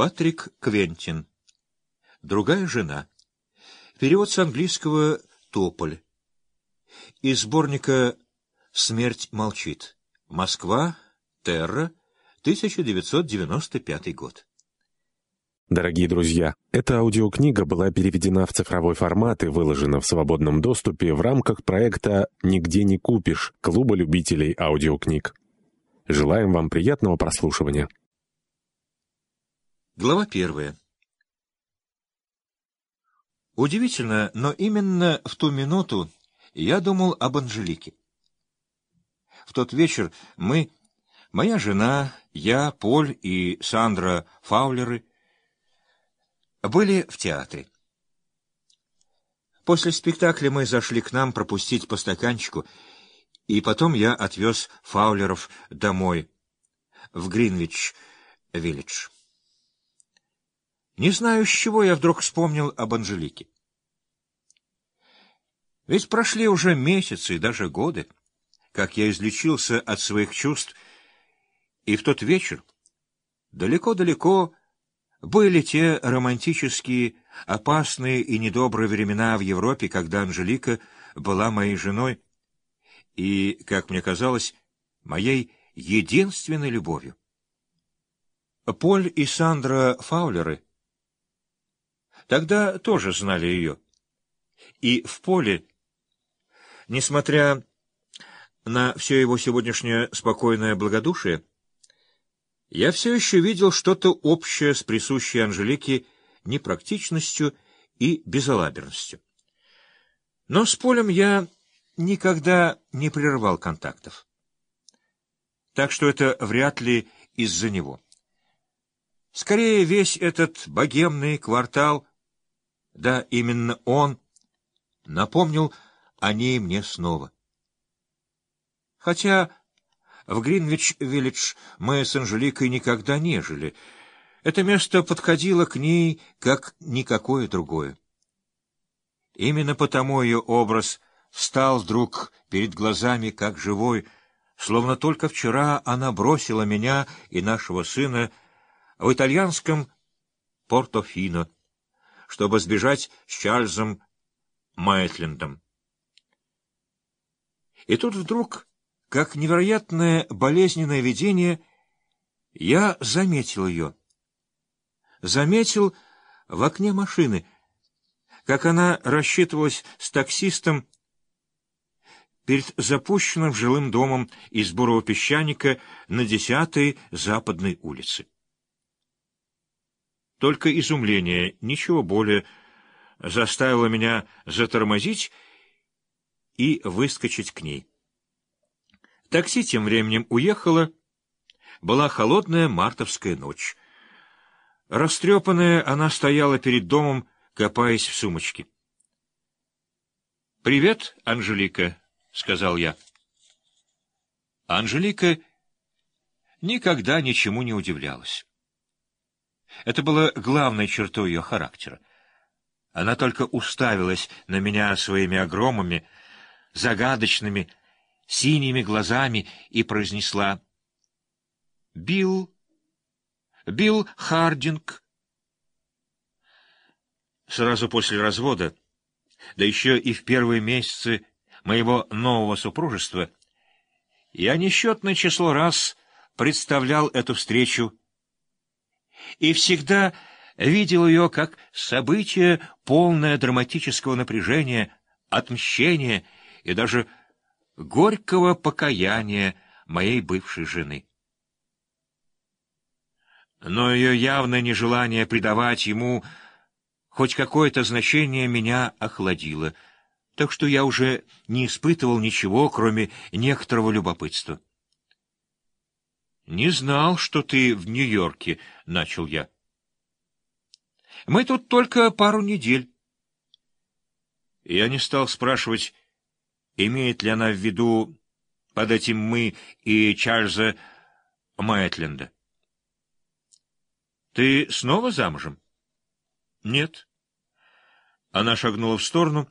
Патрик Квентин. Другая жена. Перевод с английского «Тополь». Из сборника «Смерть молчит». Москва, Терра, 1995 год. Дорогие друзья, эта аудиокнига была переведена в цифровой формат и выложена в свободном доступе в рамках проекта «Нигде не купишь» Клуба любителей аудиокниг. Желаем вам приятного прослушивания. Глава первая. Удивительно, но именно в ту минуту я думал об Анжелике. В тот вечер мы, моя жена, я, Поль и Сандра Фаулеры, были в театре. После спектакля мы зашли к нам пропустить по стаканчику, и потом я отвез Фаулеров домой, в Гринвич-Виллидж. Не знаю, с чего я вдруг вспомнил об Анжелике. Ведь прошли уже месяцы и даже годы, как я излечился от своих чувств, и в тот вечер, далеко-далеко, были те романтические, опасные и недобрые времена в Европе, когда Анжелика была моей женой и, как мне казалось, моей единственной любовью. Поль и Сандра Фаулеры — Тогда тоже знали ее. И в поле, несмотря на все его сегодняшнее спокойное благодушие, я все еще видел что-то общее с присущей Анжелике непрактичностью и безалаберностью. Но с Полем я никогда не прерывал контактов. Так что это вряд ли из-за него. Скорее, весь этот богемный квартал — да, именно он напомнил о ней мне снова. Хотя в Гринвич-Виллидж мы с Анжеликой никогда не жили. Это место подходило к ней, как никакое другое. Именно потому ее образ встал вдруг перед глазами, как живой, словно только вчера она бросила меня и нашего сына в итальянском Портофино чтобы сбежать с Чарльзом Майтлендом. И тут вдруг, как невероятное болезненное видение, я заметил ее. Заметил в окне машины, как она рассчитывалась с таксистом перед запущенным жилым домом из бурого песчаника на десятой западной улице. Только изумление, ничего более, заставило меня затормозить и выскочить к ней. Такси тем временем уехало. Была холодная мартовская ночь. Растрепанная, она стояла перед домом, копаясь в сумочке. «Привет, Анжелика», — сказал я. Анжелика никогда ничему не удивлялась. Это было главной чертой ее характера. Она только уставилась на меня своими огромными, загадочными, синими глазами и произнесла «Билл, Билл Хардинг». Сразу после развода, да еще и в первые месяцы моего нового супружества, я несчетное число раз представлял эту встречу и всегда видел ее как событие, полное драматического напряжения, отмщения и даже горького покаяния моей бывшей жены. Но ее явное нежелание придавать ему хоть какое-то значение меня охладило, так что я уже не испытывал ничего, кроме некоторого любопытства. «Не знал, что ты в Нью-Йорке», — начал я. «Мы тут только пару недель». Я не стал спрашивать, имеет ли она в виду под этим «мы» и Чарльза Майтленда. «Ты снова замужем?» «Нет». Она шагнула в сторону,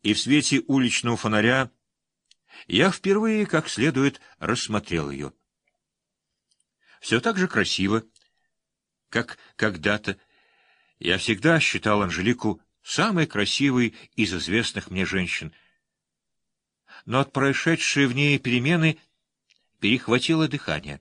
и в свете уличного фонаря я впервые как следует рассмотрел ее. Все так же красиво. как когда-то. Я всегда считал Анжелику самой красивой из известных мне женщин. Но от происшедшей в ней перемены перехватило дыхание.